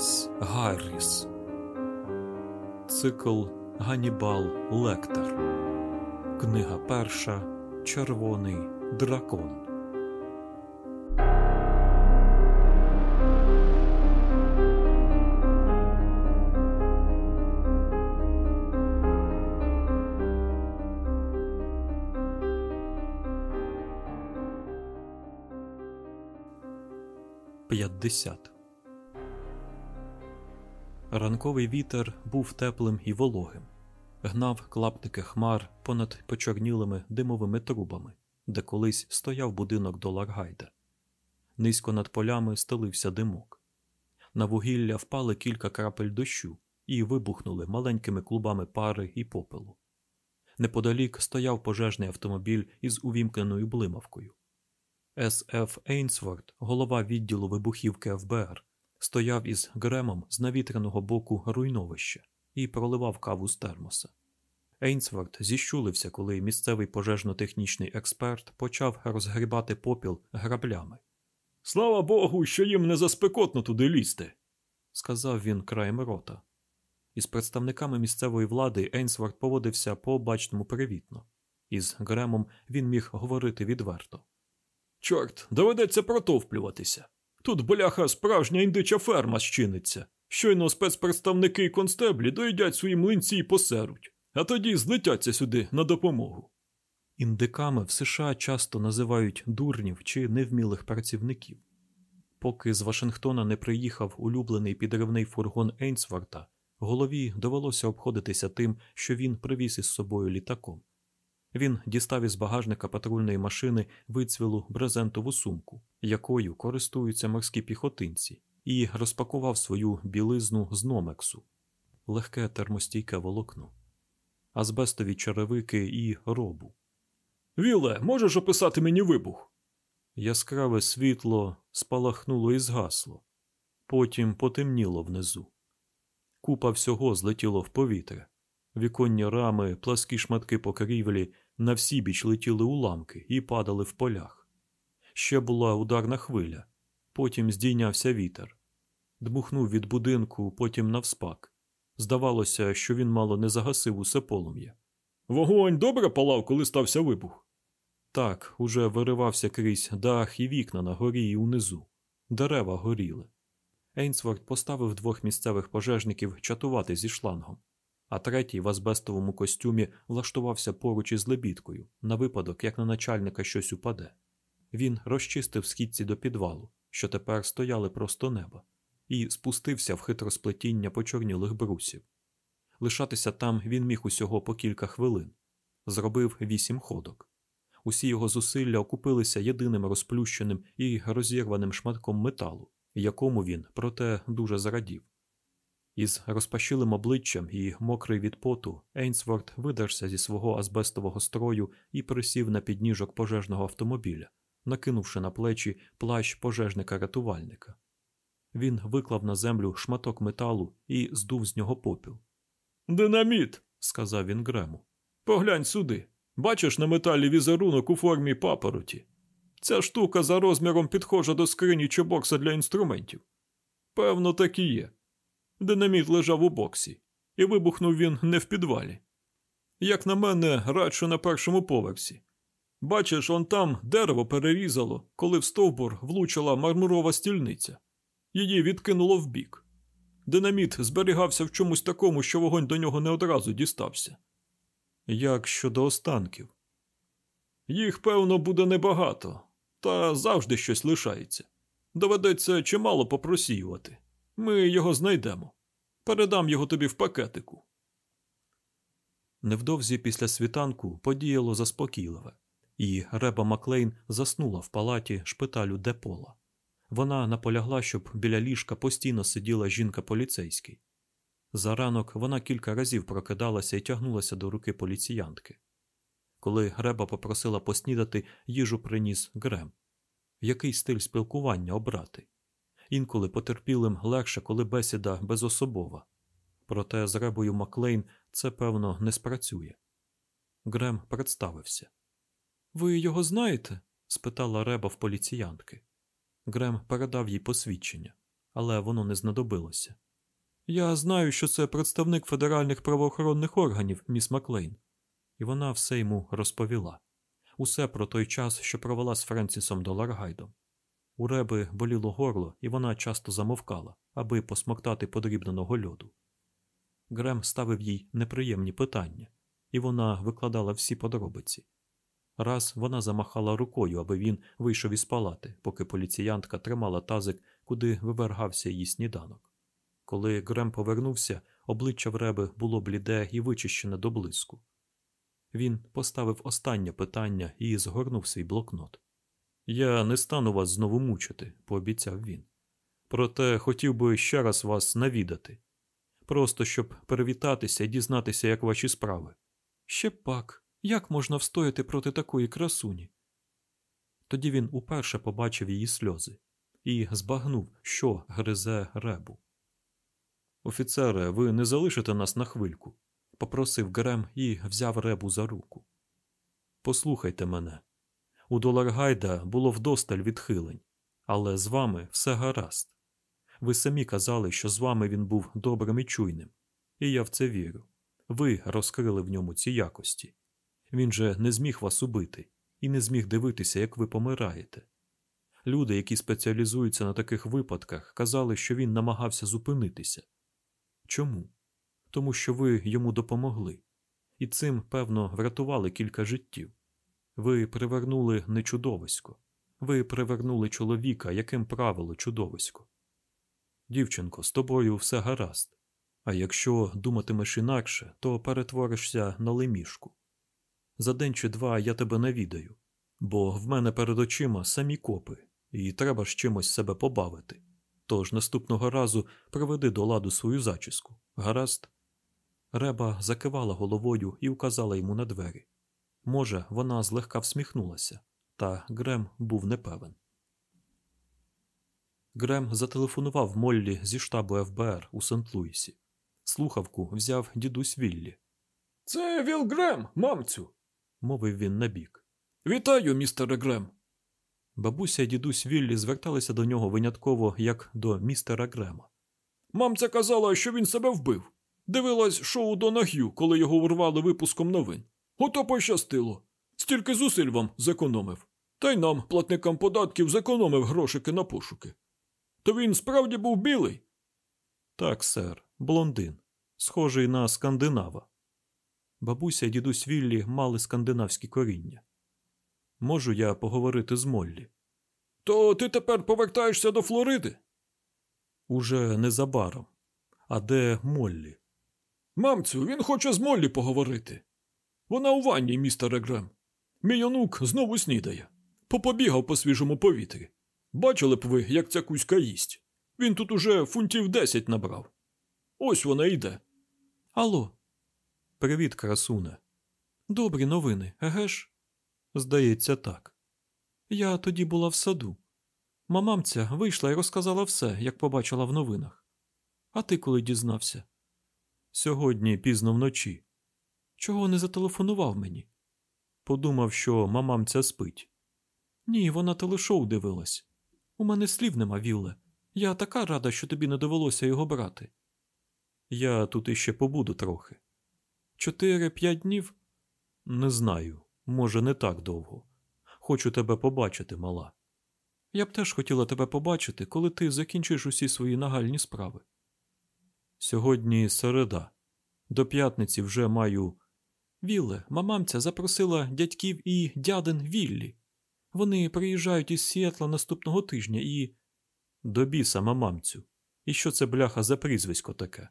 Томас Гарріс. Цикл Ганібал Лектор. Книга перша. Червоний дракон. П'ятдесят. Ранковий вітер був теплим і вологим, гнав клаптики хмар понад почорнілими димовими трубами, де колись стояв будинок Доларгайда. Низько над полями стелився димок. На вугілля впали кілька крапель дощу і вибухнули маленькими клубами пари і попелу. Неподалік стояв пожежний автомобіль із увімкненою блимавкою. С.Ф. Ейнсворт, голова відділу вибухівки ФБР, стояв із Гремом з навітряного боку руйновища і проливав каву з термоса. Ейнсворт зіщулився, коли місцевий пожежно-технічний експерт почав розгрібати попіл граблями. Слава Богу, що їм не заспекотно туди лізти, сказав він краєм рота. Із представниками місцевої влади Ейнсворт поводився по обачному привітно. Із Гремом він міг говорити відверто. Чорт, доведеться протовплюватися. Тут, бляха, справжня індича ферма щиниться. Щойно спецпредставники і констеблі доїдять свої млинці і посеруть, а тоді злетяться сюди на допомогу. Індиками в США часто називають дурнів чи невмілих працівників. Поки з Вашингтона не приїхав улюблений підривний фургон Ейнсворта, голові довелося обходитися тим, що він привіз із собою літаком. Він дістав із багажника патрульної машини вицвілу брезентову сумку, якою користуються морські піхотинці, і розпакував свою білизну з номексу, легке термостійке волокно, азбестові черевики і робу. Віле, можеш описати мені вибух? Яскраве світло спалахнуло і згасло, потім потемніло внизу. Купа всього злетіло в повітря. Віконні рами, пласкі шматки покрівлі на всі біч летіли уламки і падали в полях. Ще була ударна хвиля, потім здійнявся вітер. Дмухнув від будинку, потім навспак. Здавалося, що він мало не загасив усе полум'я. Вогонь добре палав, коли стався вибух. Так, уже виривався крізь дах і вікна на горі і унизу. Дерева горіли. Ейнсворт поставив двох місцевих пожежників чатувати зі шлангом а третій в азбестовому костюмі влаштувався поруч із лебідкою на випадок, як на начальника щось упаде. Він розчистив східці до підвалу, що тепер стояли просто неба, і спустився в хитросплетіння почорнілих брусів. Лишатися там він міг усього по кілька хвилин. Зробив вісім ходок. Усі його зусилля окупилися єдиним розплющеним і розірваним шматком металу, якому він, проте, дуже зрадів. Із розпашилим обличчям і мокрий від поту Ейнсворт видерся зі свого азбестового строю і присів на підніжок пожежного автомобіля, накинувши на плечі плащ пожежника-рятувальника. Він виклав на землю шматок металу і здув з нього попіл. Динаміт, сказав він Грему. Поглянь сюди. Бачиш на металі візерунок у формі папороті. Ця штука за розміром підхожа до скрині чи бокса для інструментів. Певно, так і є. Динаміт лежав у боксі, і вибухнув він не в підвалі. Як на мене, радше на першому поверсі. Бачиш, он там дерево перерізало, коли в стовбур влучила мармурова стільниця. Її відкинуло вбік. Динаміт зберігався в чомусь такому, що вогонь до нього не одразу дістався. Як щодо останків? Їх, певно, буде небагато, та завжди щось лишається. Доведеться чимало попросіювати. Ми його знайдемо. Передам його тобі в пакетику. Невдовзі після світанку подіяло заспокійливе, і Реба Маклейн заснула в палаті шпиталю Депола. Вона наполягла, щоб біля ліжка постійно сиділа жінка поліцейський. За ранок вона кілька разів прокидалася і тягнулася до руки поліціянтки. Коли Греба попросила поснідати, їжу приніс Грем. Який стиль спілкування обрати? Інколи потерпілим легше, коли бесіда безособова. Проте з Ребою Маклейн це, певно, не спрацює. Грем представився. Ви його знаєте? спитала Реба в поліціянтки. Грем передав їй посвідчення. але воно не знадобилося. Я знаю, що це представник федеральних правоохоронних органів, міс Маклейн. І вона все йому розповіла усе про той час, що провела з Френсісом Доларгайдом. У Реби боліло горло, і вона часто замовкала, аби посмоктати подрібненого льоду. Грем ставив їй неприємні питання, і вона викладала всі подробиці. Раз вона замахала рукою, аби він вийшов із палати, поки поліціянтка тримала тазик, куди вивергався її сніданок. Коли Грем повернувся, обличчя в Реби було бліде і вичищене до блиску. Він поставив останнє питання і згорнув свій блокнот. Я не стану вас знову мучити, пообіцяв він. Проте хотів би ще раз вас навідати. Просто щоб привітатися і дізнатися, як ваші справи. Ще пак, як можна встояти проти такої красуні? Тоді він уперше побачив її сльози і збагнув, що гризе ребу. Офіцере, ви не залишите нас на хвильку, попросив Грем і взяв ребу за руку. Послухайте мене. У Доларгайда було вдосталь відхилень, але з вами все гаразд. Ви самі казали, що з вами він був добрим і чуйним, і я в це вірю. Ви розкрили в ньому ці якості. Він же не зміг вас убити і не зміг дивитися, як ви помираєте. Люди, які спеціалізуються на таких випадках, казали, що він намагався зупинитися. Чому? Тому що ви йому допомогли, і цим, певно, врятували кілька життів. Ви привернули не чудовисько, ви привернули чоловіка, яким правило чудовисько. Дівчинко, з тобою все гаразд. А якщо думатимеш інакше, то перетворишся на лемішку. За день чи два я тебе навідаю, бо в мене перед очима самі копи, і треба ж чимось себе побавити. Тож наступного разу приведи до ладу свою зачіску. Гаразд. Реба закивала головою і указала йому на двері. Може, вона злегка всміхнулася, та Грем був непевен. Грем зателефонував Моллі зі штабу ФБР у Сент-Луісі. Слухавку взяв дідусь Віллі. Це Віл Грем, мамцю, мовив він набік. Вітаю, містере Грем. Бабуся і дідусь Віллі зверталися до нього винятково як до містера Грема. Мамця казала, що він себе вбив. Дивилась шоу Донаг'ю, коли його урвали випуском новин. Ото пощастило. Стільки зусиль вам зекономив. Та й нам, платникам податків, зекономив грошики на пошуки. То він справді був білий? Так, сер, блондин, схожий на скандинава. Бабуся і дідусь Віллі мали скандинавські коріння. Можу я поговорити з Моллі? То ти тепер повертаєшся до Флориди? Уже незабаром. А де Моллі? Мамцю, він хоче з Моллі поговорити. Вона у ванні, містере Грем. Мій онук знову снідає. Попобігав по свіжому повітрі. Бачили б ви, як ця кузька їсть. Він тут уже фунтів десять набрав. Ось вона йде. Алло. Привіт, красуне. Добрі новини, еге ж? Здається, так. Я тоді була в саду. Мамамця вийшла і розказала все, як побачила в новинах. А ти коли дізнався? Сьогодні пізно вночі. Чого не зателефонував мені? Подумав, що мамамця спить. Ні, вона телешоу дивилась. У мене слів нема, Вілле. Я така рада, що тобі не довелося його брати. Я тут іще побуду трохи. Чотири-п'ять днів? Не знаю. Може, не так довго. Хочу тебе побачити, мала. Я б теж хотіла тебе побачити, коли ти закінчиш усі свої нагальні справи. Сьогодні середа. До п'ятниці вже маю. Вілле, мамамця запросила дядьків і дядин Віллі. Вони приїжджають із Сіетла наступного тижня і. До біса, мамамцю. І що це бляха за прізвисько таке?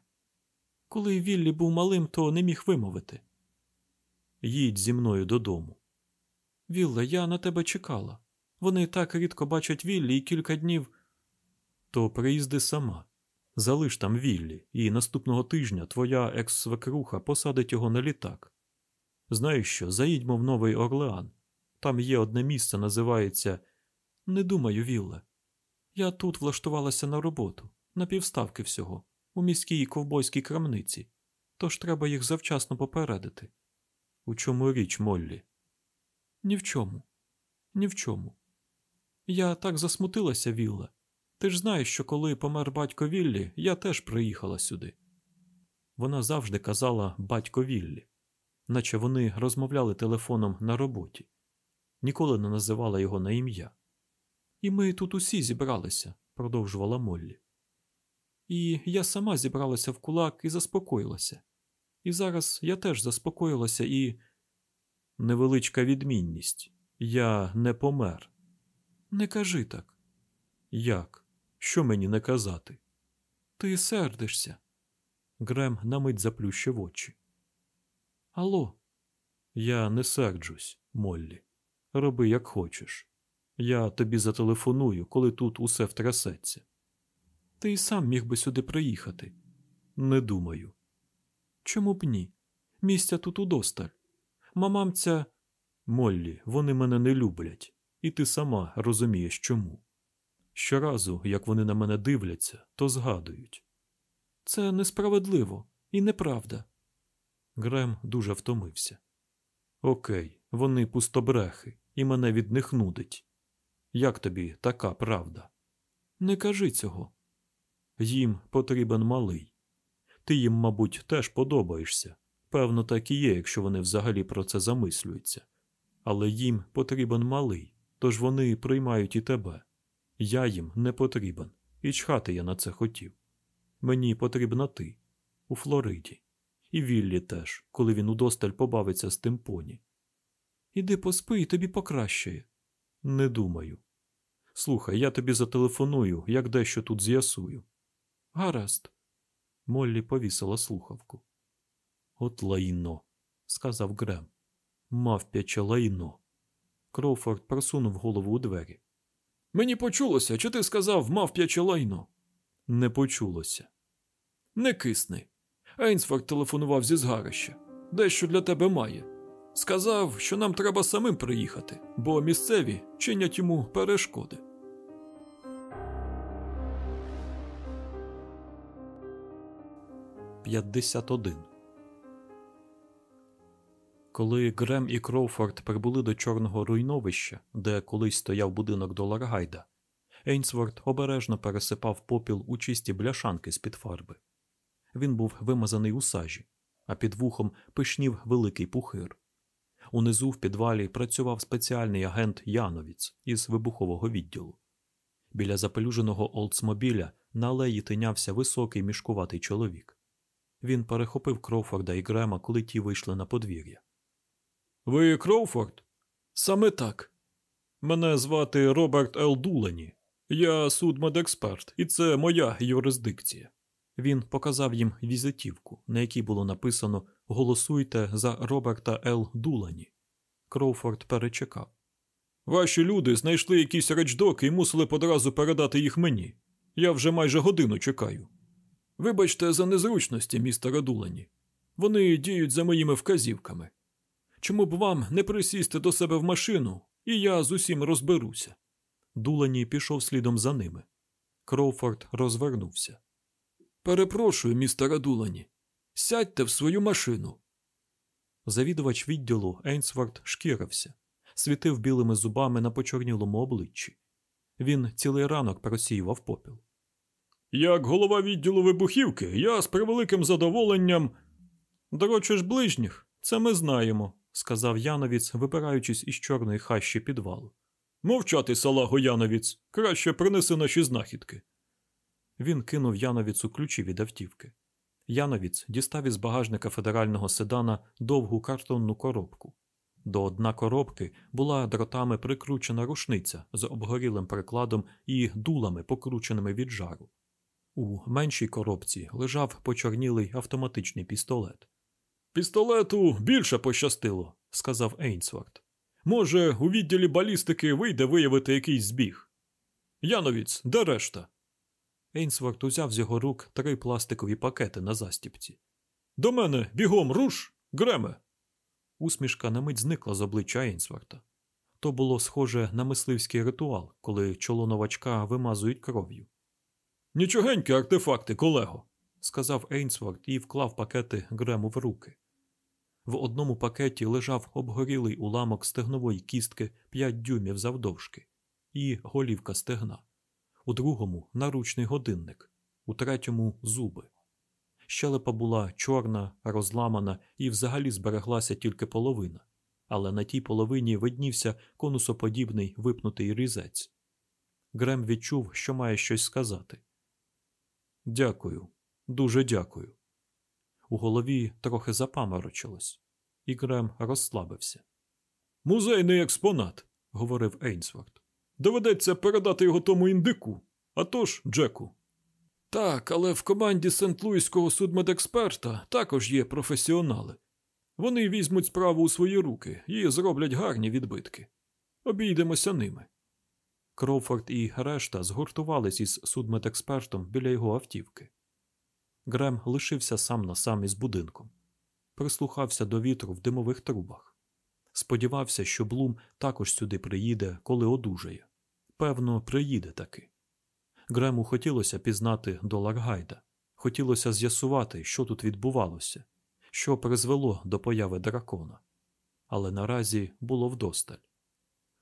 Коли Віллі був малим, то не міг вимовити. Їдь зі мною додому. Вілле, я на тебе чекала. Вони так рідко бачать Віллі і кілька днів. То приїзди сама. Залиш там Віллі, і наступного тижня твоя екс-свекруха посадить його на літак. Знаєш що, заїдьмо в Новий Орлеан. Там є одне місце, називається Не думаю, Вілле. Я тут влаштувалася на роботу, на півставки всього, у міській ковбойській крамниці, тож треба їх завчасно попередити. У чому річ, Моллі? Ні в чому. Ні в чому. Я так засмутилася, Вілле. Ти ж знаєш, що коли помер батько Віллі, я теж приїхала сюди. Вона завжди казала батько Віллі, наче вони розмовляли телефоном на роботі, ніколи не називала його на ім'я. І ми тут усі зібралися, продовжувала Моллі. І я сама зібралася в кулак і заспокоїлася. І зараз я теж заспокоїлася і. Невеличка відмінність. Я не помер. Не кажи так. Як? Що мені не казати? Ти сердишся. Грем на мить заплющив очі. Алло, я не серджусь, Моллі. Роби, як хочеш. Я тобі зателефоную, коли тут усе втрясеться. Ти й сам міг би сюди приїхати. Не думаю. Чому б ні? Місця тут удосталь. Мамамця. Моллі, вони мене не люблять, і ти сама розумієш чому. Щоразу, як вони на мене дивляться, то згадують. Це несправедливо і неправда. Грем дуже втомився. Окей, вони пустобрехи, і мене від них нудить. Як тобі така правда? Не кажи цього. Їм потрібен малий. Ти їм, мабуть, теж подобаєшся. Певно, так і є, якщо вони взагалі про це замислюються. Але їм потрібен малий, тож вони приймають і тебе. Я їм не потрібен, і чхати я на це хотів. Мені потрібна ти у Флориді, і Віллі теж, коли він удосталь побавиться з тим поні. Іди поспи, і тобі покращає. Не думаю. Слухай, я тобі зателефоную, як дещо тут з'ясую. Гаразд. Моллі повісила слухавку. От лайно, сказав Грем. Мавпяче лайно. Кроуфорд просунув голову у двері. Мені почулося, чи ти сказав мавп'яче лайно? Не почулося. Не кисни. Ейнсфорд телефонував зі згарища. Дещо для тебе має. Сказав, що нам треба самим приїхати, бо місцеві чинять йому перешкоди. П'ятдесят один Коли Грем і Кроуфорд прибули до чорного руйновища, де колись стояв будинок Доларгайда, Ейнсворт обережно пересипав попіл у чисті бляшанки з-під фарби. Він був вимазаний у сажі, а під вухом пишнів великий пухир. Унизу в підвалі працював спеціальний агент Яновіц із вибухового відділу. Біля запелюженого Олдсмобіля на алеї тинявся високий мішкуватий чоловік. Він перехопив Кроуфорда і Грема, коли ті вийшли на подвір'я. Ви Кроуфорд? Саме так. Мене звати Роберт Л. Дулені. Я судмедексперт, і це моя юрисдикція. Він показав їм візитівку, на якій було написано Голосуйте за Роберта Л. Дулані. Кроуфорд перечекав. Ваші люди знайшли якісь речдоки і мусили одразу передати їх мені. Я вже майже годину чекаю. Вибачте за незручності, містера Дулані. Вони діють за моїми вказівками. Чому б вам не присісти до себе в машину, і я з усім розберуся? Дулані пішов слідом за ними. Кроуфорд розвернувся. Перепрошую, містера Дулані. Сядьте в свою машину. Завідувач відділу Ейнсворт шкірився, світив білими зубами на почорнілому обличчі. Він цілий ранок просіював попіл. Як голова відділу вибухівки, я з превеликим задоволенням. Дрочиш ближніх, це ми знаємо, сказав Яновіц, вибираючись із чорної хащі підвалу. Мовчати, салаго Яновіц, краще принеси наші знахідки. Він кинув Яновіцу ключі від автівки. Яновіц дістав із багажника федерального седана довгу картонну коробку. До дна коробки була дротами прикручена рушниця з обгорілим прикладом і дулами, покрученими від жару. У меншій коробці лежав почорнілий автоматичний пістолет. Пістолету більше пощастило, сказав Ейнсворт. Може, у відділі балістики вийде виявити якийсь збіг. Яновіц, де решта? Ейнсворт узяв з його рук три пластикові пакети на застіпці. До мене бігом руш, Греме. Усмішка на мить зникла з обличчя Ейнсворта. То було схоже на мисливський ритуал, коли чоло новачка вимазують кров'ю. Нічогенькі артефакти, колего, сказав Ейнсворт і вклав пакети Грему в руки. В одному пакеті лежав обгорілий уламок стегнової кістки 5 дюймів завдовжки і голівка стегна. У другому наручний годинник, у третьому зуби. Щелепа була чорна, розламана і взагалі збереглася тільки половина, але на тій половині виднівся конусоподібний випнутий різець. Грем відчув, що має щось сказати. Дякую, дуже дякую. У голові трохи запаморочилось, і Грем розслабився. Музейний експонат, говорив Ейнсворт. Доведеться передати його тому індику, а тож Джеку. Так, але в команді Сент-Луїського судмедексперта також є професіонали. Вони візьмуть справу у свої руки і зроблять гарні відбитки. Обійдемося ними. Кроуфорд і решта згуртувались із судмедекспертом біля його автівки. Грем лишився сам на сам із будинком, прислухався до вітру в димових трубах. Сподівався, що Блум також сюди приїде, коли одужає. Певно, приїде таки. Грему хотілося пізнати долар Гайда, хотілося з'ясувати, що тут відбувалося, що призвело до появи дракона. Але наразі було вдосталь.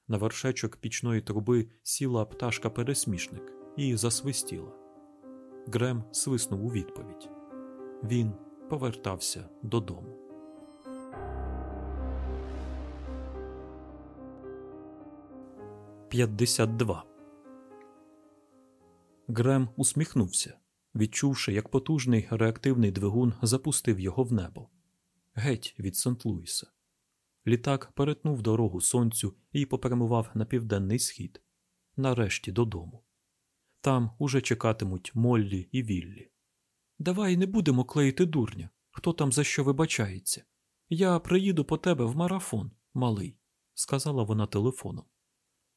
На вершечок пічної труби сіла пташка пересмішник і засвистіла. Грем свиснув у відповідь. Він повертався додому. П'ятдесят два. Грем усміхнувся, відчувши, як потужний реактивний двигун запустив його в небо. Геть від Сент-Луіса. Літак перетнув дорогу сонцю і попрямував на південний схід, нарешті додому. Там уже чекатимуть Моллі і Віллі. Давай не будемо клеїти дурня, хто там за що вибачається. Я приїду по тебе в марафон, малий, сказала вона телефоном.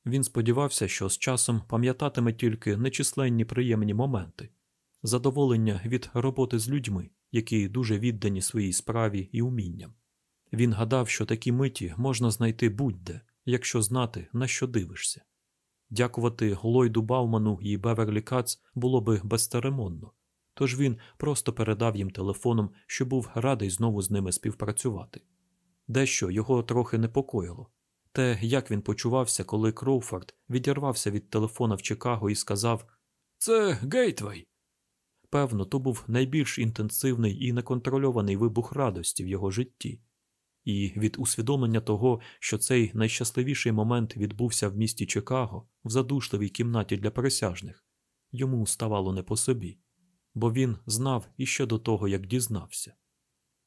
Він сподівався, що з часом пам'ятатиме тільки нечисленні приємні моменти, задоволення від роботи з людьми, які дуже віддані своїй справі і умінням. Він гадав, що такі миті можна знайти будь-де, якщо знати, на що дивишся. Дякувати Ллойду Бауману і Беверлі Кац було би безцеремонно, тож він просто передав їм телефоном, що був радий знову з ними співпрацювати. Дещо його трохи непокоїло. Те, як він почувався, коли Кроуфорд відірвався від телефона в Чикаго і сказав Це Гейтвей. Певно, то був найбільш інтенсивний і неконтрольований вибух радості в його житті, і від усвідомлення того, що цей найщасливіший момент відбувся в місті Чикаго, в задушливій кімнаті для присяжних, йому ставало не по собі, бо він знав іще до того, як дізнався.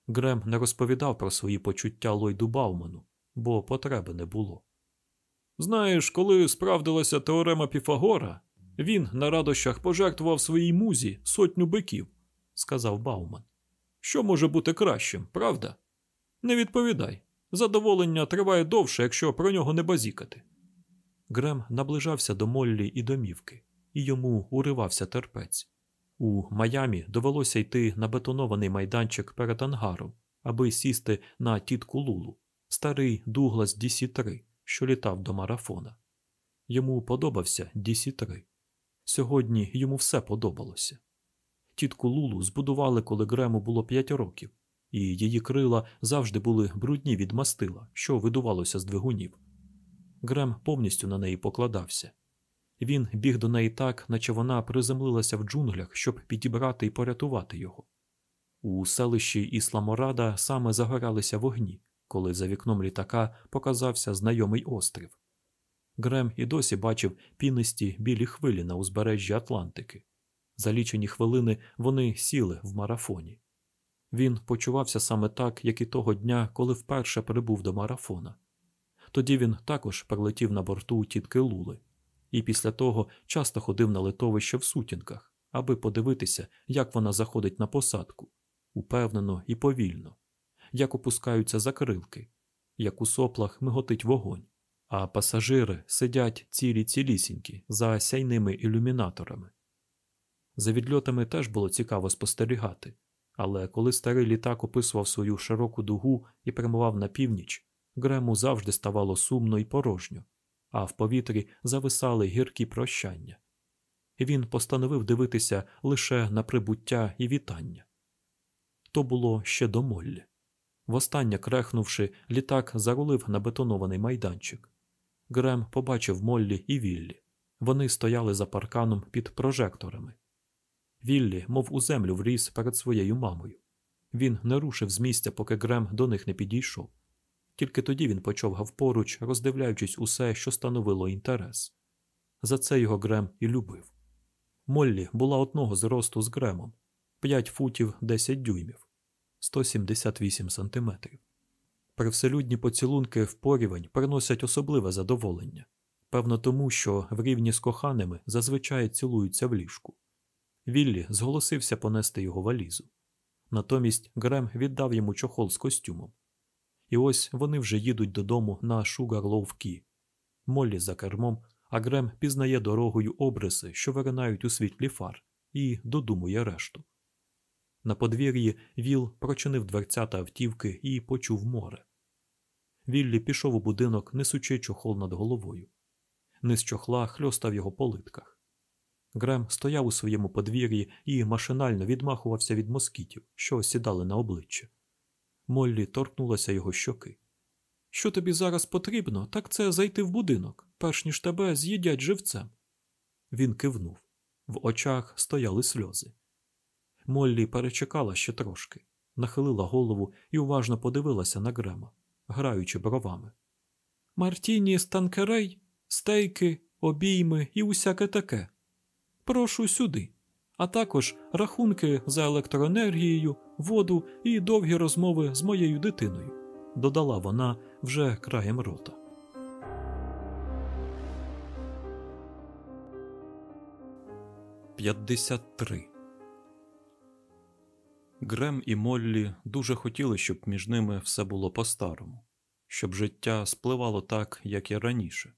Грем не розповідав про свої почуття Ллойду Бауману, бо потреби не було. Знаєш, коли справдилася теорема Піфагора, він на радощах пожертвував своїй музі сотню биків, сказав Бауман. Що може бути кращим, правда? Не відповідай. Задоволення триває довше, якщо про нього не базікати. Грем наближався до Моллі і домівки, і йому уривався терпець. У Майамі довелося йти на бетонований майданчик перед ангаром, аби сісти на тітку Лулу, старий Дуглас DC-3, що літав до марафона. Йому подобався DC-3. Сьогодні йому все подобалося. Тітку Лулу збудували, коли Грему було 5 років, і її крила завжди були брудні від мастила, що видувалося з двигунів. Грем повністю на неї покладався. Він біг до неї так, наче вона приземлилася в джунглях, щоб підібрати і порятувати його. У селищі Ісламорада саме загоралися вогні, коли за вікном літака показався знайомий острів. Грем і досі бачив пінисті білі хвилі на узбережжі Атлантики. За лічені хвилини вони сіли в марафоні. Він почувався саме так, як і того дня, коли вперше прибув до марафона. Тоді він також прилетів на борту тітки Лули, і після того часто ходив на литовище в сутінках, аби подивитися, як вона заходить на посадку, упевнено і повільно, як опускаються закрилки, як у соплах миготить вогонь, а пасажири сидять цілі цілісінькі за сяйними ілюмінаторами. За відльотами теж було цікаво спостерігати, але коли старий літак описував свою широку дугу і прямував на північ, Грему завжди ставало сумно і порожньо, а в повітрі зависали гіркі прощання. Він постановив дивитися лише на прибуття і вітання. То було ще до Моллі. Востаннє крехнувши, літак зарулив на бетонований майданчик. Грем побачив Моллі і Віллі. Вони стояли за парканом під прожекторами. Віллі, мов у землю вріс перед своєю мамою. Він не рушив з місця, поки Грем до них не підійшов. Тільки тоді він почовгав поруч, роздивляючись усе, що становило інтерес. За це його Грем і любив. Моллі була одного зросту з Гремом 5 футів 10 дюймів, 178 сантиметрів. Привселюдні поцілунки в порівень приносять особливе задоволення, певно, тому що в рівні з коханими зазвичай цілуються в ліжку. Віллі зголосився понести його валізу. Натомість Грем віддав йому чохол з костюмом. І ось вони вже їдуть додому на Шугарловкі. Моллі за кермом, а Грем пізнає дорогою обриси, що виринають у світлі фар, і додумує решту. На подвір'ї Віл прочинив дверцята автівки і почув море. Віллі пішов у будинок, несучи чохол над головою. Низ чохла хльостав його по литках. Грем стояв у своєму подвір'ї і машинально відмахувався від москітів, що осідали на обличчя. Моллі торкнулася його щоки. Що тобі зараз потрібно, так це зайти в будинок, перш ніж тебе з'їдять живцем. Він кивнув. В очах стояли сльози. Моллі перечекала ще трошки, нахилила голову і уважно подивилася на Грема, граючи бровами. Мартіні з танкерей, стейки, обійми і усяке таке. Прошу сюди, а також рахунки за електроенергією, воду і довгі розмови з моєю дитиною, додала вона вже краєм рота. П'ятдесят три Грем і Моллі дуже хотіли, щоб між ними все було по-старому, щоб життя спливало так, як і раніше.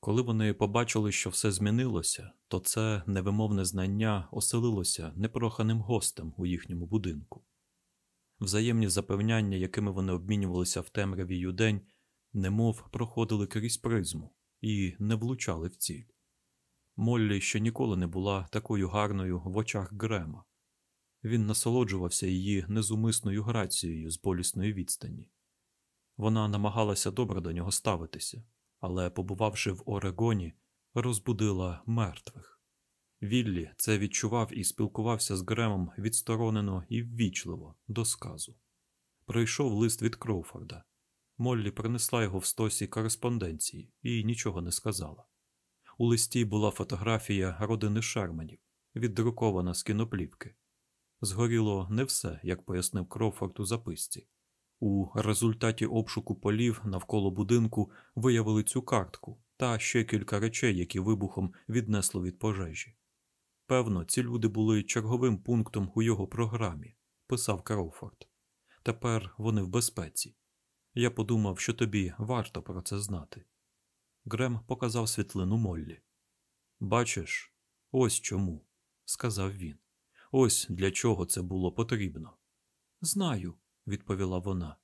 Коли вони побачили, що все змінилося, то це невимовне знання оселилося непроханим гостем у їхньому будинку. Взаємні запевняння, якими вони обмінювалися в темряві юдень, немов проходили крізь призму і не влучали в ціль. Моллі ще ніколи не була такою гарною в очах Грема. Він насолоджувався її незумисною грацією з болісної відстані. Вона намагалася добре до нього ставитися, але, побувавши в Орегоні, розбудила мертвих. Віллі це відчував і спілкувався з Гремом відсторонено і ввічливо до сказу. Прийшов лист від Кроуфорда. Моллі принесла його в стосі кореспонденції і нічого не сказала. У листі була фотографія родини Шерманів, віддрукована з кіноплівки. Згоріло не все, як пояснив Кроуфорд у записці. У результаті обшуку полів навколо будинку виявили цю картку та ще кілька речей, які вибухом віднесло від пожежі. Певно, ці люди були черговим пунктом у його програмі, писав Кроуфорд. Тепер вони в безпеці. Я подумав, що тобі варто про це знати. Грем показав світлину Моллі. Бачиш, ось чому, сказав він. Ось для чого це було потрібно. Знаю, відповіла вона.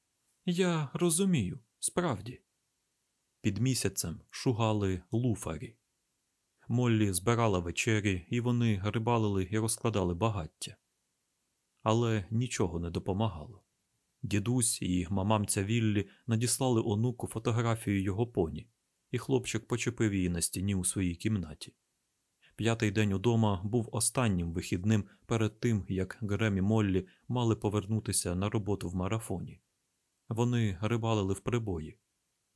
Я розумію, справді. Під місяцем шугали луфарі. Моллі збирала вечері, і вони рибалили і розкладали багаття. Але нічого не допомагало. Дідусь і мамамця Віллі надіслали онуку фотографію його поні, і хлопчик почепив її на стіні у своїй кімнаті. П'ятий день удома був останнім вихідним перед тим, як Грем і Моллі мали повернутися на роботу в марафоні. Вони рибалили в прибої,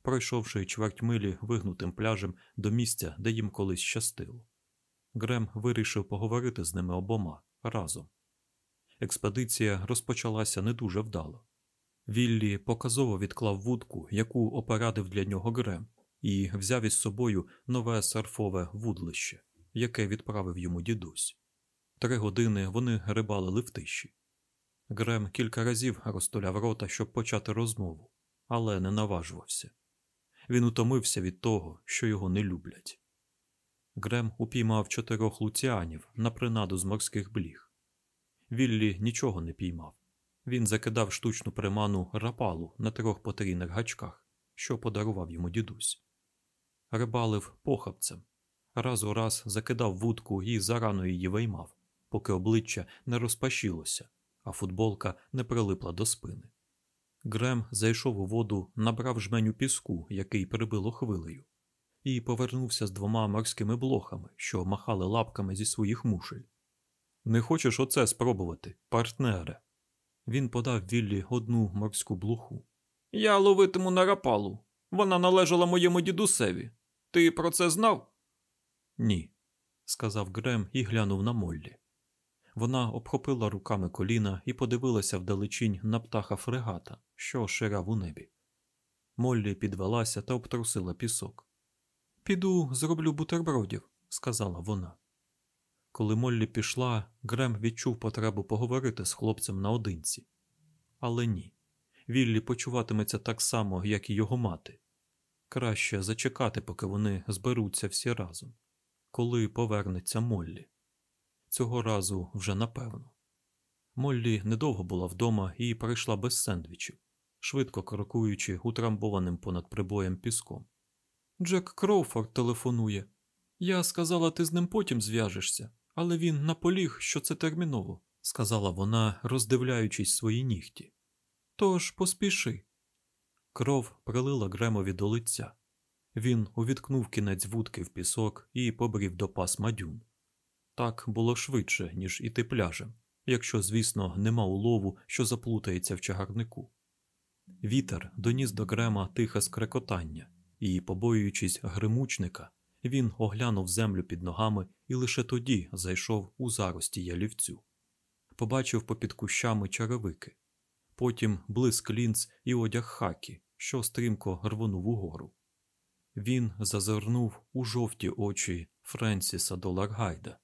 пройшовши чверть милі вигнутим пляжем до місця, де їм колись щастило. Грем вирішив поговорити з ними обома разом. Експедиція розпочалася не дуже вдало. Віллі показово відклав вудку, яку операдив для нього Грем, і взяв із собою нове серфове вудлище яке відправив йому дідусь. Три години вони рибалили в тиші. Грем кілька разів розтуляв рота, щоб почати розмову, але не наважувався. Він утомився від того, що його не люблять. Грем упіймав чотирьох луціанів на принаду з морських бліг. Віллі нічого не піймав. Він закидав штучну приману рапалу на трьох потрійних гачках, що подарував йому дідусь. Рибалив похапцем, раз у раз закидав вудку і зарано її виймав, поки обличчя не розпашілося, а футболка не прилипла до спини. Грем зайшов у воду, набрав жменю піску, який прибило хвилею, і повернувся з двома морськими блохами, що махали лапками зі своїх мушель. Не хочеш оце спробувати, партнере? Він подав Віллі одну морську блоху. Я ловитиму на рапалу. Вона належала моєму дідусеві. Ти про це знав? Ні, сказав Грем і глянув на Моллі. Вона обхопила руками коліна і подивилася вдалечінь на птаха фрегата, що ширав у небі. Моллі підвелася та обтрусила пісок. Піду, зроблю бутербродів, сказала вона. Коли Моллі пішла, Грем відчув потребу поговорити з хлопцем наодинці. Але ні. Віллі почуватиметься так само, як і його мати. Краще зачекати, поки вони зберуться всі разом, коли повернеться Моллі. Цього разу вже напевно. Моллі недовго була вдома і прийшла без сендвічів, швидко крокуючи утрамбованим понад прибоєм піском. Джек Кроуфорд телефонує. Я сказала, ти з ним потім зв'яжешся, але він наполіг, що це терміново, сказала вона, роздивляючись свої нігті. Тож поспіши. Кров прилила Гремові до лиця. Він увіткнув кінець вудки в пісок і побрів до пасма дюн. Так було швидше, ніж іти пляжем, якщо, звісно, нема улову, що заплутається в чагарнику. Вітер доніс до Грема тихе скрекотання, і, побоюючись гримучника, він оглянув землю під ногами і лише тоді зайшов у зарості ялівцю. Побачив попід кущами черевики, потім блиск лінц і одяг хакі, що стрімко рвонув угору. Він зазирнув у жовті очі Френсіса Доларгайда,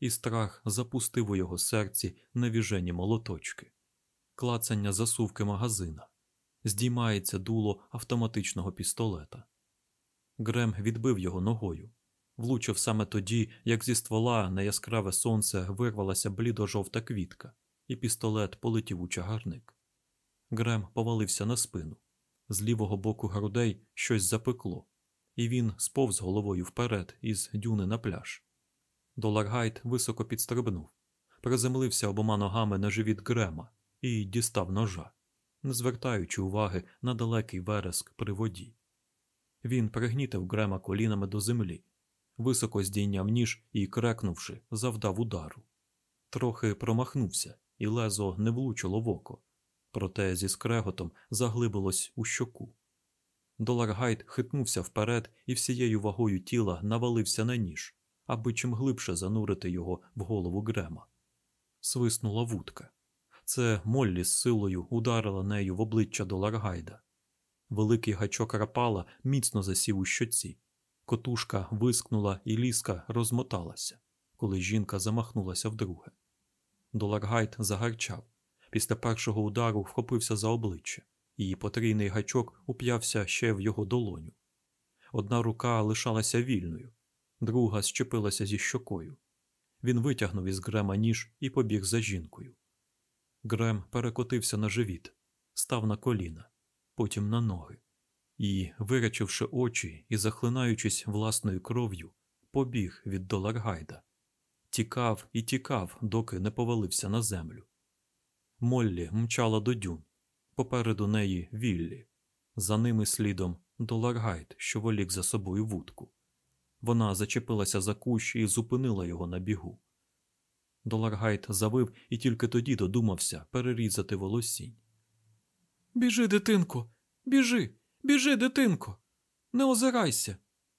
і страх запустив у його серці навіжені молоточки, клацання засувки магазина, здіймається дуло автоматичного пістолета. Грем відбив його ногою, влучив саме тоді, як зі ствола на яскраве сонце вирвалася блідо-жовта квітка, і пістолет полетів у чагарник. Грем повалився на спину. З лівого боку грудей щось запекло, і він сповз головою вперед із дюни на пляж. Доларгайт високо підстрибнув, приземлився обома ногами на живіт Грема і дістав ножа, не звертаючи уваги на далекий вереск при воді. Він пригнітив Грема колінами до землі, високо здійняв ніж і, крекнувши, завдав удару. Трохи промахнувся, і лезо не влучило в око, проте зі скреготом заглибилось у щоку. Доларгайт хитнувся вперед і всією вагою тіла навалився на ніж, аби чим глибше занурити його в голову Грема. Свиснула вудка. Це Моллі з силою ударила нею в обличчя Доларгайда. Великий гачок рапала міцно засів у щоці. Котушка вискнула і ліска розмоталася, коли жінка замахнулася вдруге. Доларгайт загарчав. Після першого удару вхопився за обличчя, і потрійний гачок уп'явся ще в його долоню. Одна рука лишалася вільною, друга щепилася зі щокою. Він витягнув із Грема ніж і побіг за жінкою. Грем перекотився на живіт, став на коліна, потім на ноги, і, вирячивши очі і захлинаючись власною кров'ю, побіг від Доларгайда. Тікав і тікав, доки не повалився на землю. Моллі мчала до дюн, попереду неї Віллі, за ними слідом Доларгайд, що волік за собою вудку. Вона зачепилася за кущ і зупинила його на бігу. Доларгайт завив і тільки тоді додумався перерізати волосінь. Біжи, дитинко, біжи, біжи, дитинко, не озирайся,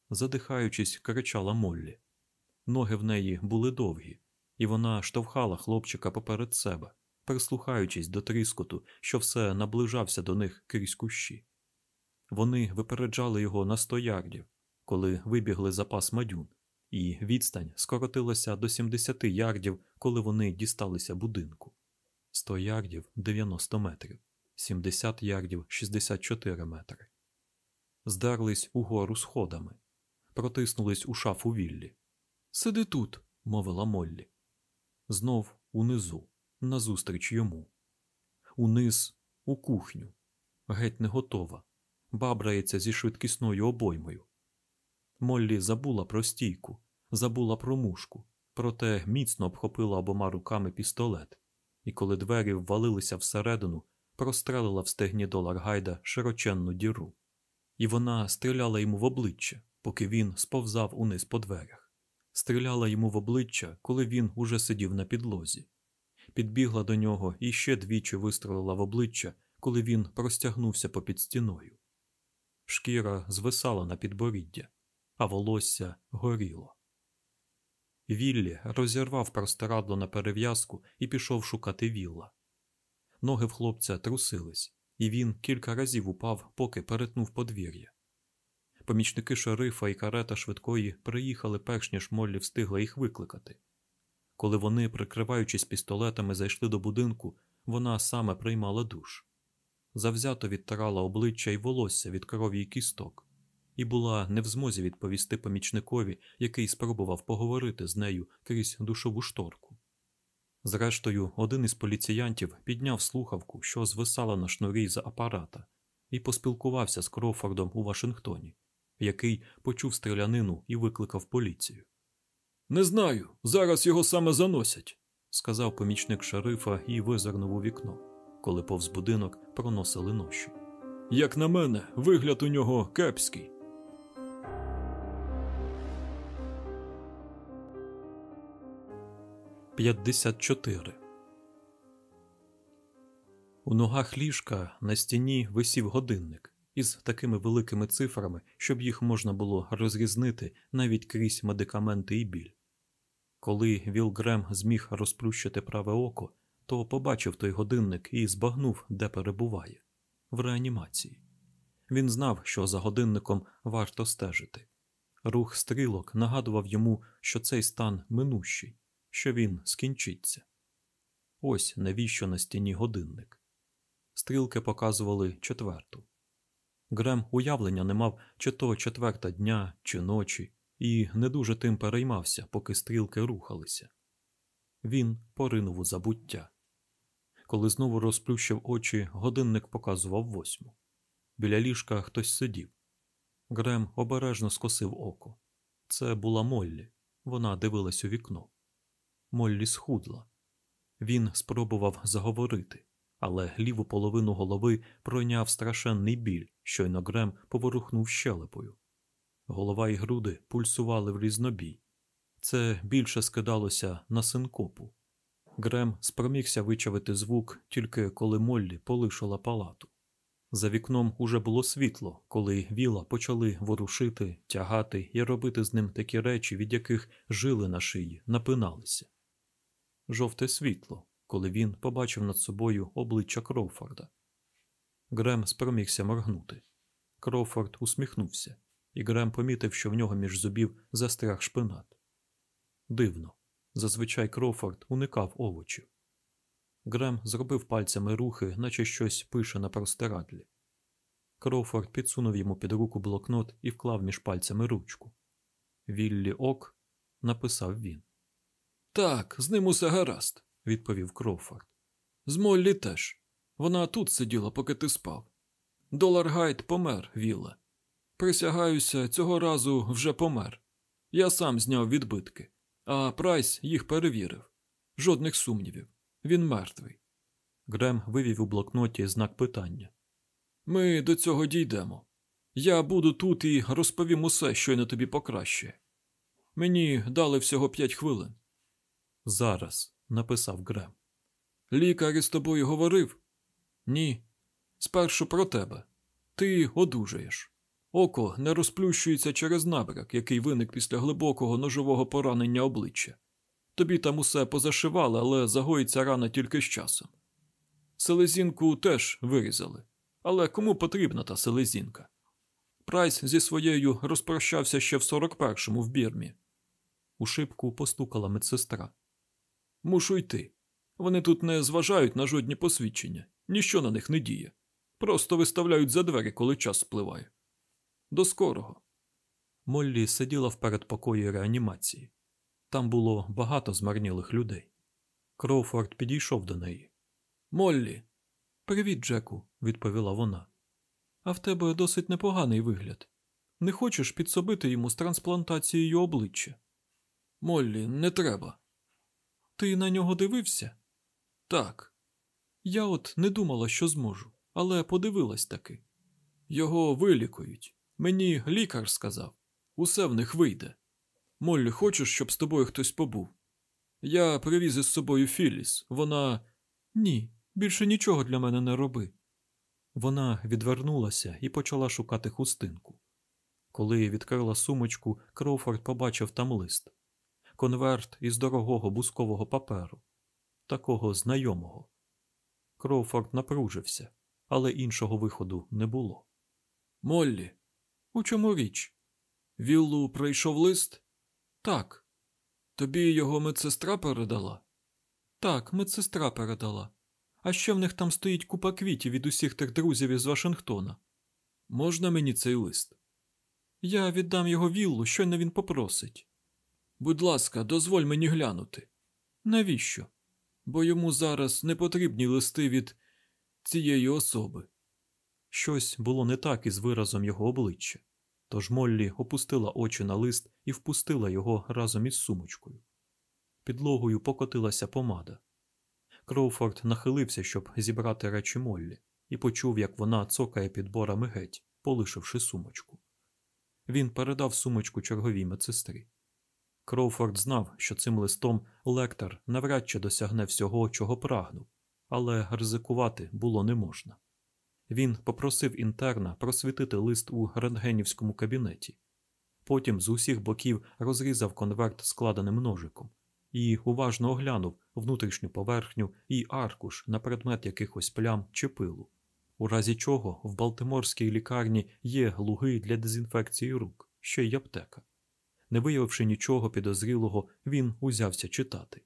задихаючись, кричала Моллі. Ноги в неї були довгі, і вона штовхала хлопчика поперед себе, прислухаючись до тріскоту, що все наближався до них крізь кущі. Вони випереджали його на сто ярдів, коли вибігли запас мадюн, і відстань скоротилася до 70 ярдів, коли вони дісталися будинку. 100 ярдів 90 метрів, 70 ярдів 64 метри. Здарлись угору сходами, протиснулись у шафу Віллі. Сиди тут, мовила Моллі. Знов унизу, назустріч йому. Униз у кухню. Геть не готова. Бабрається зі швидкісною обоймою. Моллі забула про стійку, забула про мушку, проте міцно обхопила обома руками пістолет, і коли двері ввалилися всередину, прострелила в стегні долар гайда широченну діру. І вона стріляла йому в обличчя, поки він сповзав униз по дверях. Стріляла йому в обличчя, коли він уже сидів на підлозі. Підбігла до нього і ще двічі вистрелила в обличчя, коли він простягнувся попід стіною. Шкіра звисала на підборіддя, а волосся горіло. Віллі розірвав простирадло на перев'язку і пішов шукати вілла. Ноги в хлопця трусились, і він кілька разів упав, поки перетнув подвір'я. Помічники шерифа і карета швидкої приїхали перш ніж Моллі встигла їх викликати. Коли вони, прикриваючись пістолетами, зайшли до будинку, вона саме приймала душ. Завзято відтирала обличчя й волосся від крові й кісток, і була не в змозі відповісти помічникові, який спробував поговорити з нею крізь душову шторку. Зрештою, один із поліціянтів підняв слухавку, що звисала на шнурі за апарата, і поспілкувався з Крофордом у Вашингтоні, який почув стрілянину і викликав поліцію. Не знаю, зараз його саме заносять. сказав помічник шерифа і визирнув у вікно, коли повз будинок проносили ноші. Як на мене, вигляд у нього кепський. П'ятдесят чотири. У ногах ліжка на стіні висів годинник із такими великими цифрами, щоб їх можна було розрізнити навіть крізь медикаменти і біль. Коли Віл Грем зміг розплющити праве око, то побачив той годинник і збагнув, де перебуває в реанімації. Він знав, що за годинником варто стежити. Рух стрілок нагадував йому, що цей стан минущий, що він скінчиться. Ось навіщо на стіні годинник. Стрілки показували четверту. Грем уявлення не мав, чи то четверта дня, чи ночі, і не дуже тим переймався, поки стрілки рухалися. Він поринув у забуття. Коли знову розплющив очі, годинник показував восьму. Біля ліжка хтось сидів. Грем обережно скосив око. Це була Моллі. Вона дивилась у вікно. Моллі схудла. Він спробував заговорити, але ліву половину голови пройняв страшенний біль, щойно Грем поворухнув щелепою. Голова і груди пульсували в різнобій. Це більше скидалося на синкопу. Грем спромігся вичавити звук тільки коли Моллі полишила палату. За вікном уже було світло, коли віла почали ворушити, тягати і робити з ним такі речі, від яких жили на шиї напиналися. Жовте світло, коли він побачив над собою обличчя Кроуфорда. Грем спромігся моргнути. Кроуфорд усміхнувся, і Грем помітив, що в нього між зубів застряг шпинат. Дивно. Зазвичай Кроуфорд уникав овочів. Грем зробив пальцями рухи, наче щось пише на простирадлі. Кроуфорд підсунув йому під руку блокнот і вклав між пальцями ручку. Віллі Ок, написав він. Так, з ним усе гаразд, відповів Кроуфорд. З Моллі теж. Вона тут сиділа, поки ти спав. Доларгайд помер, Вілле. Присягаюся, цього разу вже помер. Я сам зняв відбитки, а Прайс їх перевірив. Жодних сумнівів. Він мертвий. Грем вивів у блокноті знак питання. Ми до цього дійдемо. Я буду тут і розповім усе, що й на тобі покращує. Мені дали всього п'ять хвилин. Зараз, написав Грем. Лікар із тобою говорив? Ні. Спершу про тебе. Ти одужаєш. Око не розплющується через набряк, який виник після глибокого ножового поранення обличчя. Тобі там усе позашивали, але загоїться рана тільки з часом. Селезінку теж вирізали. Але кому потрібна та селезінка? Прайс зі своєю розпрощався ще в 41-му в Бірмі. У шибку постукала медсестра. Мушу йти. Вони тут не зважають на жодні посвідчення, ніщо на них не діє. Просто виставляють за двері, коли час спливає. До скорого. Моллі сиділа в передпокої реанімації. Там було багато змарнілих людей. Кроуфорд підійшов до неї. Моллі. Привіт, Джеку, відповіла вона. А в тебе досить непоганий вигляд. Не хочеш підсобити йому з трансплантацією обличчя? Моллі, не треба. Ти на нього дивився? Так. Я от не думала, що зможу, але подивилась таки. Його вилікують. Мені лікар сказав. Усе в них вийде. Моллі, хочеш, щоб з тобою хтось побув? Я привіз із собою Філіс. Вона. Ні, більше нічого для мене не роби. Вона відвернулася і почала шукати хустинку. Коли відкрила сумочку, Кроуфорд побачив там лист конверт із дорогого бускового паперу, такого знайомого. Кроуфорд напружився, але іншого виходу не було. Моллі, у чому річ? Віллу прийшов лист? Так. Тобі його медсестра передала? Так, медсестра передала. А ще в них там стоїть купа квітів від усіх тих друзів із Вашингтона. Можна мені цей лист? Я віддам його Віллу, щойно він попросить. Будь ласка, дозволь мені глянути. Навіщо? Бо йому зараз не потрібні листи від цієї особи. Щось було не так із виразом його обличчя, тож Моллі опустила очі на лист і впустила його разом із сумочкою. Підлогою покотилася помада. Кроуфорд нахилився, щоб зібрати речі Моллі, і почув, як вона цокає підборами геть, полишивши сумочку. Він передав сумочку черговій медсестрі. Кроуфорд знав, що цим листом лектор навряд чи досягне всього, чого прагнув, але ризикувати було не можна. Він попросив інтерна просвітити лист у рентгенівському кабінеті. Потім з усіх боків розрізав конверт складеним ножиком і уважно оглянув внутрішню поверхню і аркуш на предмет якихось плям чи пилу, у разі чого в Балтиморській лікарні є луги для дезінфекції рук, ще й аптека. Не виявивши нічого підозрілого, він узявся читати.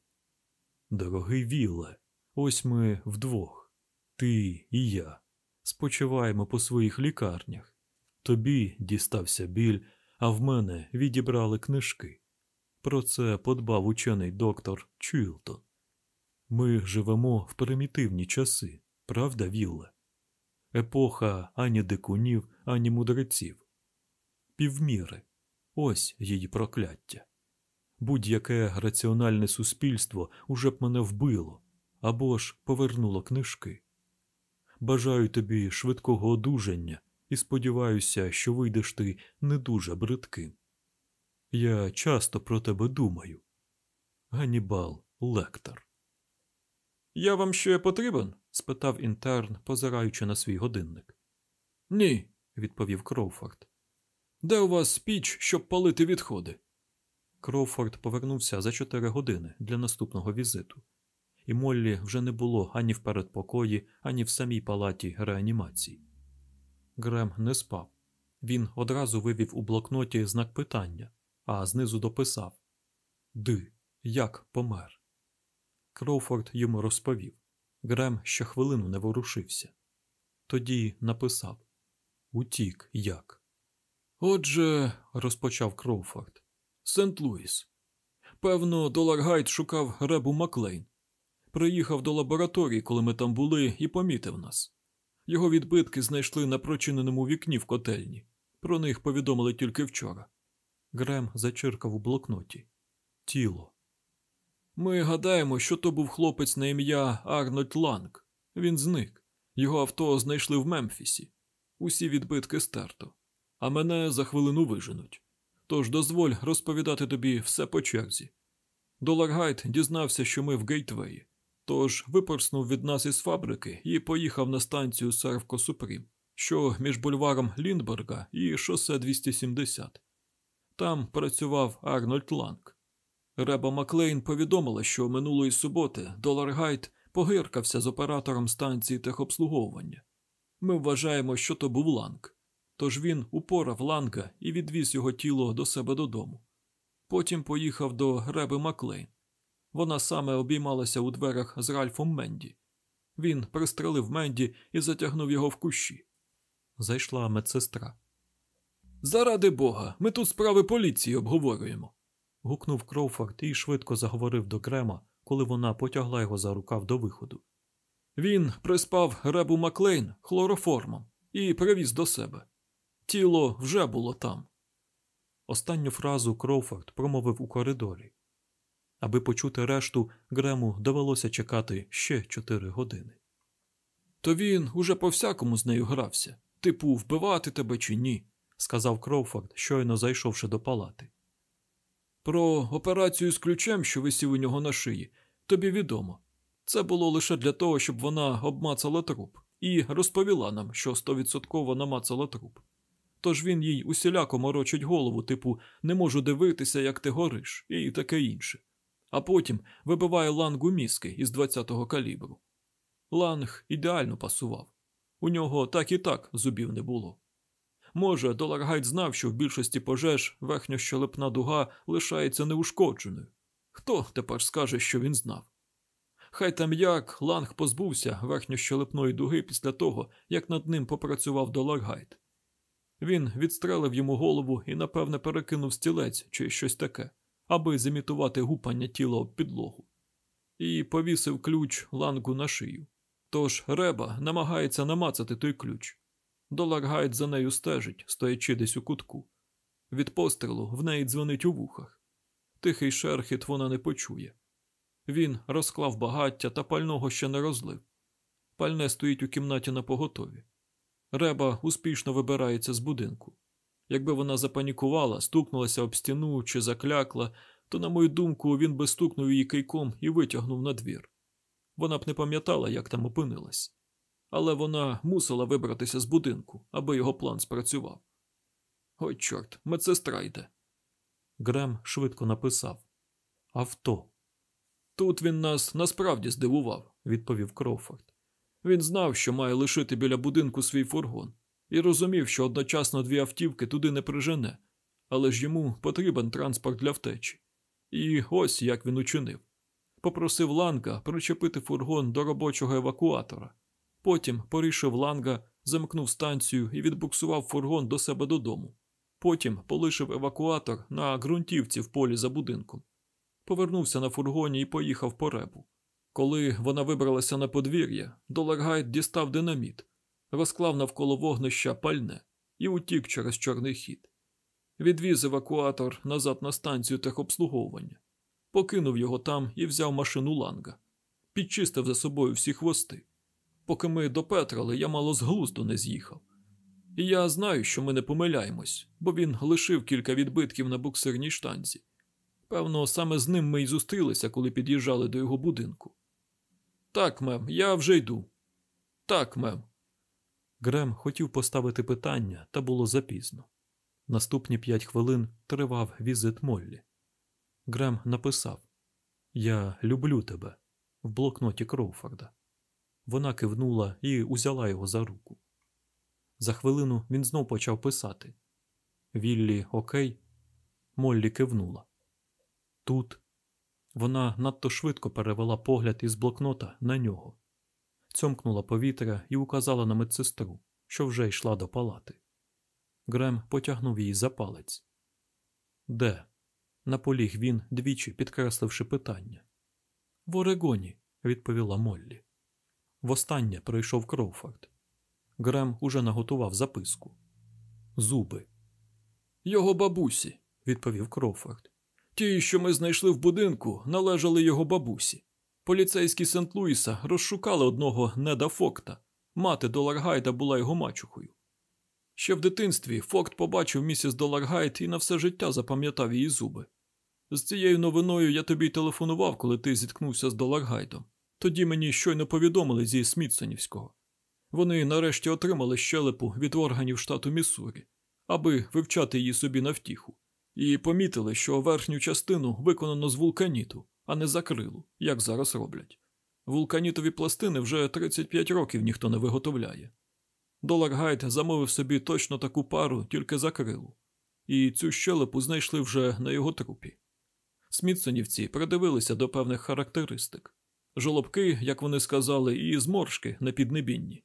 Дорогий Вілле, ось ми вдвох, ти і я, спочиваємо по своїх лікарнях. Тобі дістався біль, а в мене відібрали книжки. Про це подбав учений доктор Чилтон. Ми живемо в примітивні часи, правда, Вілле? Епоха ані дикунів, ані мудреців. Півміри. Ось її прокляття. Будь-яке раціональне суспільство уже б мене вбило або ж повернуло книжки. Бажаю тобі швидкого одужання і сподіваюся, що вийдеш ти не дуже бридким. Я часто про тебе думаю. Ганібал Лектор. Я вам ще потрібен? спитав інтерн, позираючи на свій годинник. Ні, відповів Кроуфорд. Де у вас піч, щоб палити відходи? Кроуфорд повернувся за чотири години для наступного візиту, і Моллі вже не було ані в передпокої, ані в самій палаті реанімації. Грем не спав. Він одразу вивів у блокноті знак питання, а знизу дописав Ди, як помер. Кроуфорд йому розповів. Грем ще хвилину не ворушився. Тоді написав Утік як. Отже, розпочав Кроуфорд. Сент Луіс. Певно, Доларгайт шукав Ребу Маклейн. Приїхав до лабораторії, коли ми там були, і помітив нас. Його відбитки знайшли на прочиненому вікні в котельні. Про них повідомили тільки вчора. Грем зачиркав у блокноті. Тіло. Ми гадаємо, що то був хлопець на ім'я Арнольд Ланг. Він зник. Його авто знайшли в Мемфісі. Усі відбитки стерто. А мене за хвилину виженуть. Тож дозволь розповідати тобі все по черзі. Доларгайт дізнався, що ми в Гейтвеї, тож випорснув від нас із фабрики і поїхав на станцію Сервко Супрім, що між бульваром Ліндберга і шосе 270. Там працював Арнольд Ланг. Реба Маклейн повідомила, що минулої суботи Доларгайд погиркався з оператором станції техобслуговування. Ми вважаємо, що то був Ланг. Тож він упорав Ланга і відвіз його тіло до себе додому. Потім поїхав до Реби Маклейн. Вона саме обіймалася у дверях з Ральфом Менді. Він пристрелив Менді і затягнув його в кущі. Зайшла медсестра. Заради бога, ми тут справи поліції обговорюємо. гукнув Кроуфорд і швидко заговорив до Крема, коли вона потягла його за рукав до виходу. Він приспав Ребу Маклейн хлороформом і привіз до себе. Тіло вже було там. Останню фразу Кроуфорд промовив у коридорі. Аби почути решту, Грему довелося чекати ще чотири години. То він уже по всякому з нею грався, типу, вбивати тебе чи ні. сказав Кроуфорд, щойно зайшовши до палати. Про операцію з ключем, що висів у нього на шиї, тобі відомо. Це було лише для того, щоб вона обмацала труп і розповіла нам, що стовідсотково намацала труп. Тож він їй усіляко морочить голову, типу не можу дивитися, як ти гориш, і таке інше. А потім вибиває лангу мізки із 20-го калібру. Ланг ідеально пасував. У нього так і так зубів не було. Може, Доларгайт знав, що в більшості пожеж верхньощелепна дуга лишається неушкодженою. Хто тепер скаже, що він знав? Хай там як Ланг позбувся верхньощелепної дуги після того, як над ним попрацював Доларгайт. Він відстрелив йому голову і, напевне, перекинув стілець чи щось таке, аби зімітувати гупання тіла об підлогу, і повісив ключ лангу на шию. Тож Реба намагається намацати той ключ. Доларгайт за нею стежить, стоячи десь у кутку. Від пострілу в неї дзвонить у вухах. Тихий шерхіт вона не почує. Він розклав багаття та пального ще не розлив. Пальне стоїть у кімнаті на поготові. Реба успішно вибирається з будинку. Якби вона запанікувала, стукнулася об стіну чи заклякла, то, на мою думку, він би стукнув її кийком і витягнув на двір. Вона б не пам'ятала, як там опинилась. Але вона мусила вибратися з будинку, аби його план спрацював. Ой, чорт, медсестра йде. Грем швидко написав Авто. Тут він нас насправді здивував, відповів Кроуфорд. Він знав, що має лишити біля будинку свій фургон, і розумів, що одночасно дві автівки туди не прижене, але ж йому потрібен транспорт для втечі. І ось як він учинив. Попросив Ланга причепити фургон до робочого евакуатора. Потім порішив Ланга, замкнув станцію і відбуксував фургон до себе додому. Потім полишив евакуатор на ґрунтівці в полі за будинком. Повернувся на фургоні і поїхав по ребу. Коли вона вибралася на подвір'я, Доларгайт дістав динаміт, розклав навколо вогнища пальне і утік через чорний хід. Відвіз евакуатор назад на станцію техобслуговування, покинув його там і взяв машину ланга, підчистив за собою всі хвости. Поки ми допетрали, я мало з глузду не з'їхав. І я знаю, що ми не помиляємось, бо він лишив кілька відбитків на буксирній штанзі. Певно, саме з ним ми й зустрілися, коли під'їжджали до його будинку. Так, мем, я вже йду. Так, мем. Грем хотів поставити питання, та було запізно. Наступні п'ять хвилин тривав візит Моллі. Грем написав Я люблю тебе в блокноті Кроуфорда. Вона кивнула і узяла його за руку. За хвилину він знов почав писати Віллі, окей? Моллі кивнула. Тут вона надто швидко перевела погляд із блокнота на нього, цьомкнула повітря і указала на медсестру, що вже йшла до палати. Грем потягнув її за палець. Де? наполіг він, двічі підкресливши питання. В Орегоні, відповіла Моллі. Востаннє прийшов Кроуфорд. Грем уже наготував записку. Зуби. Його бабусі, відповів Кроуфорд. Ті, що ми знайшли в будинку, належали його бабусі. Поліцейські Сент-Луіса розшукали одного Неда Фокта. Мати Доларгайда була його мачухою. Ще в дитинстві Фокт побачив місіс Доларгайд і на все життя запам'ятав її зуби. З цією новиною я тобі телефонував, коли ти зіткнувся з Доларгайдом. Тоді мені щойно повідомили зі Смітсонівського. Вони нарешті отримали щелепу від органів штату Міссурі, аби вивчати її собі на втіху, і помітили, що верхню частину виконано з вулканіту, а не з акрилу, як зараз роблять. Вулканітові пластини вже 35 років ніхто не виготовляє. Доларгайт замовив собі точно таку пару, тільки з акрилу, і цю щелепу знайшли вже на його трупі. Смітсонівці придивилися до певних характеристик. Жолобки, як вони сказали, і зморшки на піднебінні.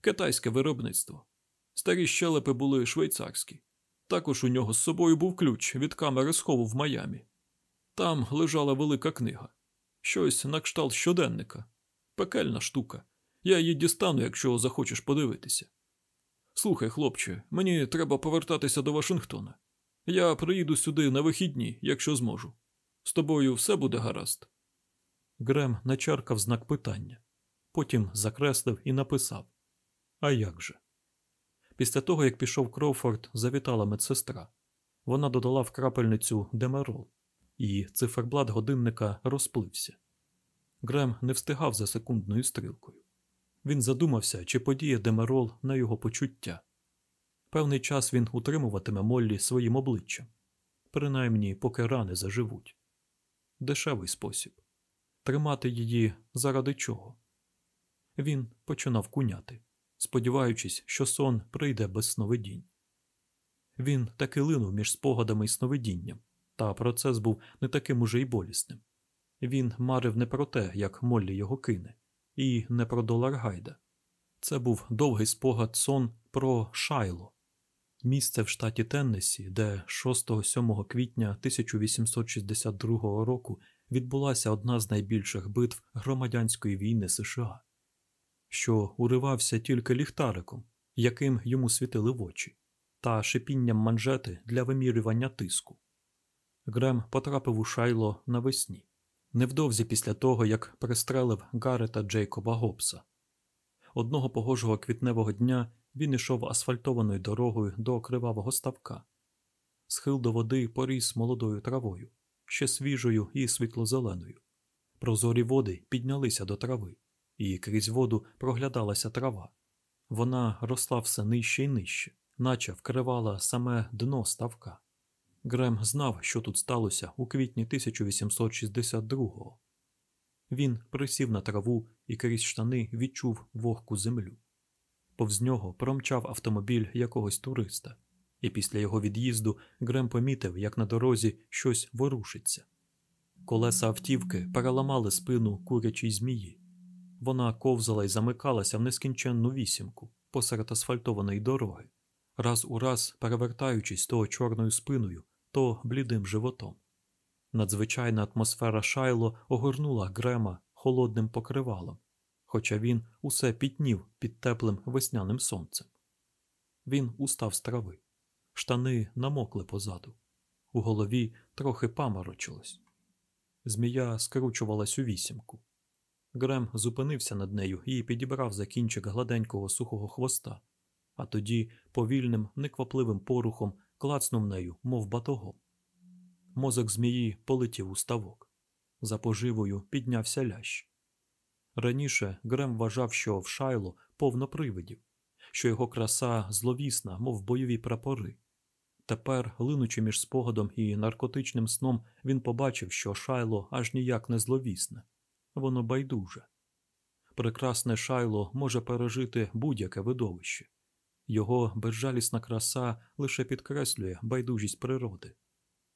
Китайське виробництво. Старі щелепи були швейцарські. Також у нього з собою був ключ від камери схову в Майамі. Там лежала велика книга. Щось на кшталт щоденника. Пекельна штука. Я її дістану, якщо захочеш подивитися. Слухай, хлопче, мені треба повертатися до Вашингтона. Я приїду сюди на вихідні, якщо зможу. З тобою все буде гаразд. Грем начаркав знак питання, потім закреслив і написав А як же? Після того, як пішов Кроуфорд, завітала медсестра. Вона додала в крапельницю демерол, і циферблат годинника розплився. Грем не встигав за секундною стрілкою. Він задумався, чи подіє демерол на його почуття. Певний час він утримуватиме Моллі своїм обличчям, принаймні поки рани заживуть. Дешевий спосіб тримати її заради чого. Він починав куняти, сподіваючись, що сон прийде без сновидінь. Він таки линув між спогадами і сновидінням, та процес був не таким уже й болісним. Він марив не про те, як Моллі його кине, і не про долар Гайда. Це був довгий спогад сон про Шайло, місце в штаті Теннесі, де 6-7 квітня 1862 року відбулася одна з найбільших битв громадянської війни США, що уривався тільки ліхтариком, яким йому світили в очі, та шипінням манжети для вимірювання тиску. Грем потрапив у шайло навесні, невдовзі після того, як пристрелив Гарета Джейкоба Гобса. Одного погожого квітневого дня він ішов асфальтованою дорогою до кривавого ставка. Схил до води поріс молодою травою, ще свіжою і світло-зеленою. Прозорі води піднялися до трави, і крізь воду проглядалася трава. Вона росла все нижче і нижче, наче вкривала саме дно ставка. Грем знав, що тут сталося у квітні 1862-го. Він присів на траву і крізь штани відчув вогку землю. Повз нього промчав автомобіль якогось туриста, і після його від'їзду Грем помітив, як на дорозі щось ворушиться. Колеса автівки переламали спину курячій змії. Вона ковзала і замикалася в нескінченну вісімку посеред асфальтованої дороги, раз у раз перевертаючись то чорною спиною, то блідим животом. Надзвичайна атмосфера шайло огорнула Грема холодним покривалом, хоча він усе пітнів під теплим весняним сонцем. Він устав з трави, штани намокли позаду, у голові трохи паморочилось. Змія скручувалась у вісімку. Грем зупинився над нею і підібрав за кінчик гладенького сухого хвоста, а тоді повільним, неквапливим порухом клацнув нею, мов батогом. Мозок змії полетів у ставок. За поживою піднявся лящ. Раніше Грем вважав, що в шайло повно привидів, що його краса зловісна, мов бойові прапори. Тепер, линучи між спогадом і наркотичним сном, він побачив, що шайло аж ніяк не зловісне, воно байдуже. Прекрасне шайло може пережити будь-яке видовище. Його безжалісна краса лише підкреслює байдужість природи,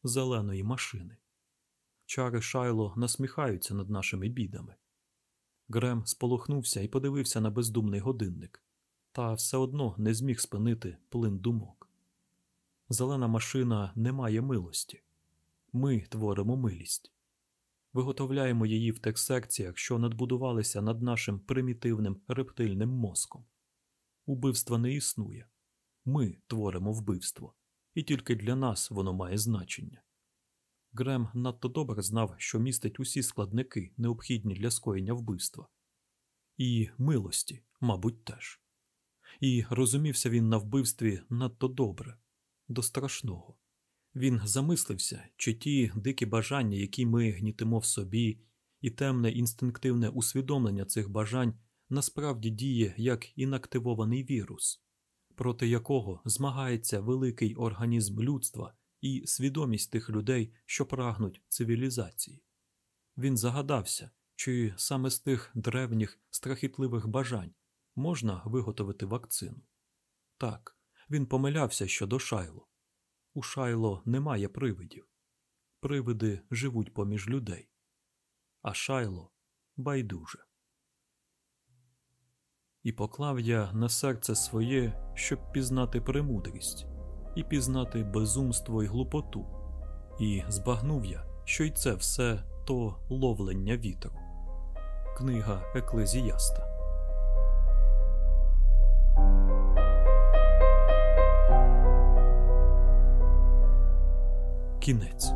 зеленої машини. Чари шайло насміхаються над нашими бідами. Грем сполохнувся і подивився на бездумний годинник, та все одно не зміг спинити плин думок. Зелена машина не має милості. Ми творимо милість. Виготовляємо її в тих секціях, що надбудувалися над нашим примітивним рептильним мозком. Убивства не існує. Ми творимо вбивство, і тільки для нас воно має значення. Грем надто добре знав, що містить усі складники, необхідні для скоєння вбивства, і милості, мабуть, теж. І розумівся він на вбивстві надто добре, до страшного. Він замислився, чи ті дикі бажання, які ми гнітимо в собі, і темне інстинктивне усвідомлення цих бажань насправді діє як інактивований вірус, проти якого змагається великий організм людства і свідомість тих людей, що прагнуть цивілізації. Він загадався, чи саме з тих древніх страхітливих бажань можна виготовити вакцину. Так, він помилявся щодо шайло. У шайло немає привидів. Привиди живуть поміж людей, а шайло байдуже. І поклав я на серце своє, щоб пізнати премудрість і пізнати безумство й глупоту, і збагнув я, що й це все то ловлення вітру. Книга Еклезіаста. Кінець